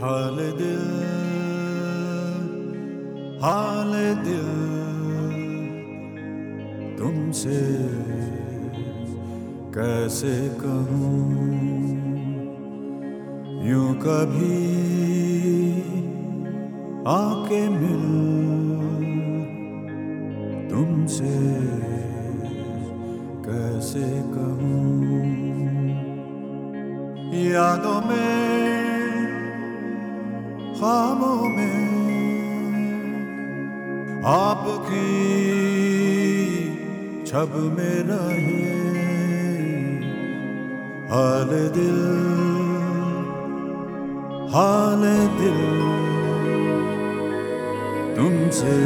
हाल दिल हाल दिल तुमसे कैसे कहूँ? यूँ कभी आके मिल तुमसे कैसे कहूँ? यादों में खामों में आपकी छब मेरा रहे। हाल दिल हाल दिल तुमसे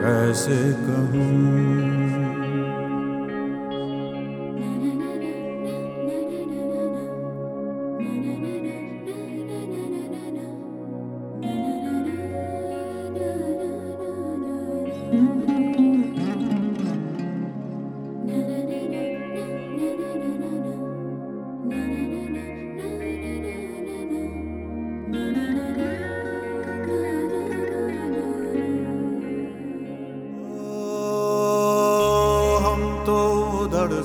कैसे कहूँ?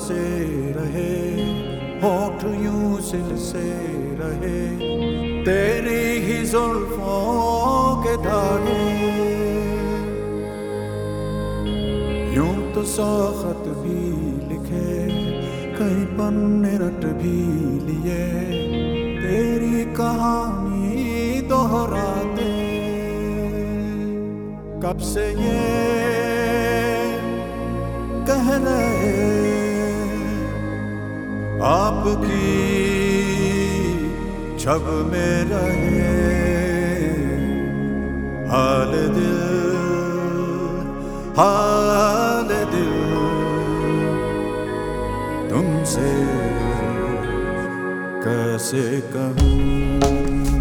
से रहे, होठ यूँ सिल से रहे, तेरी ही जुल्फों के धागे। यूँ तो सौखत भी लिखे, कहीं पन्ने रट भी लिए, तेरी कहानी दोहराते। कब से ये कह रहे आपकी छब में रहे। हाल दिल हाल दिल तुमसे कैसे कहूँ?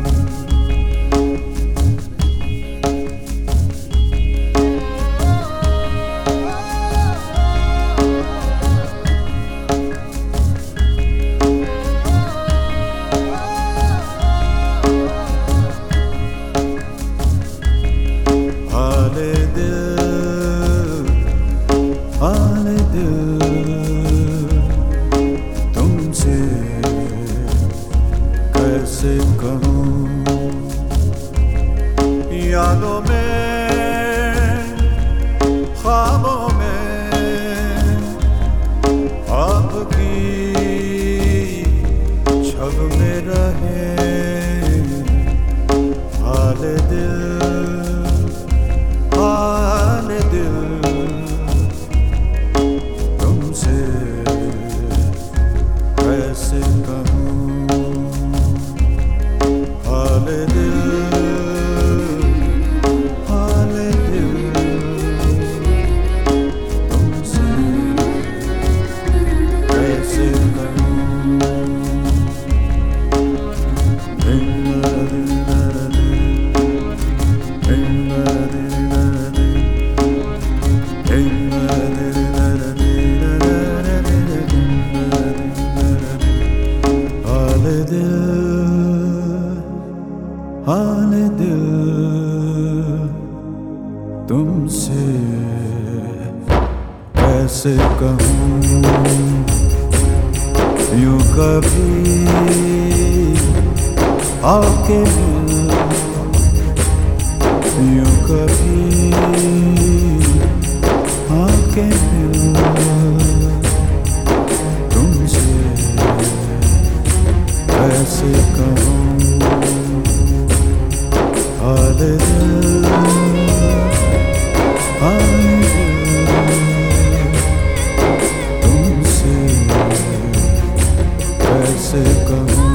यादों तुमसे कैसे कहूँ? यूँ कभी आके मिल? कभी आके मिल? तुमसे कैसे कहूँ?